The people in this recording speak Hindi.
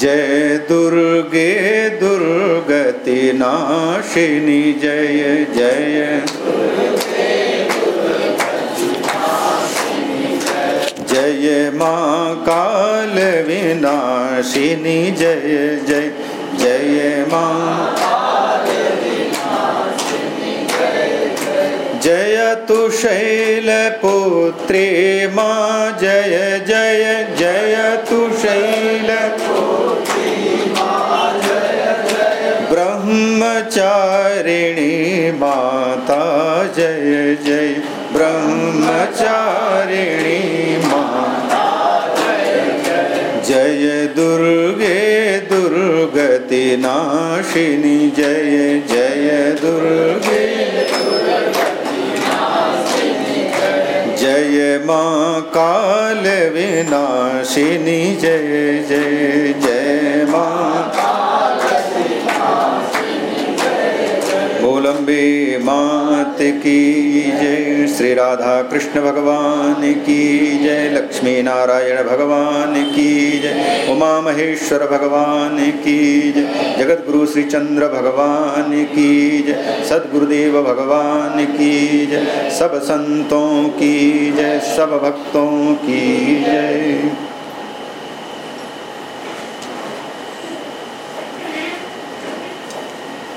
जय दुर्गे दुर्गति नाशिनी, जय जय। जय माँ काल विनाशिनी, जय जय। जय माँ जय तु शैलपुत्री माँ, जय। ब्रह्मचारिणी माता, जय जय। ब्रह्मचारिणी माता, जय। दुर्गे दुर्गति नाशिनी, जय जय दुर्गे जय माँ काल विनाशिनी, जय जय जय। बोलम्बे मात की जय। श्री राधा कृष्ण भगवान की जय। लक्ष्मी नारायण भगवान की जय। उमा महेश्वर भगवान की जय। जगत गुरु श्री चंद्र भगवान की जय। सदगुरुदेव भगवान की जय। सब संतों की जय। सब भक्तों की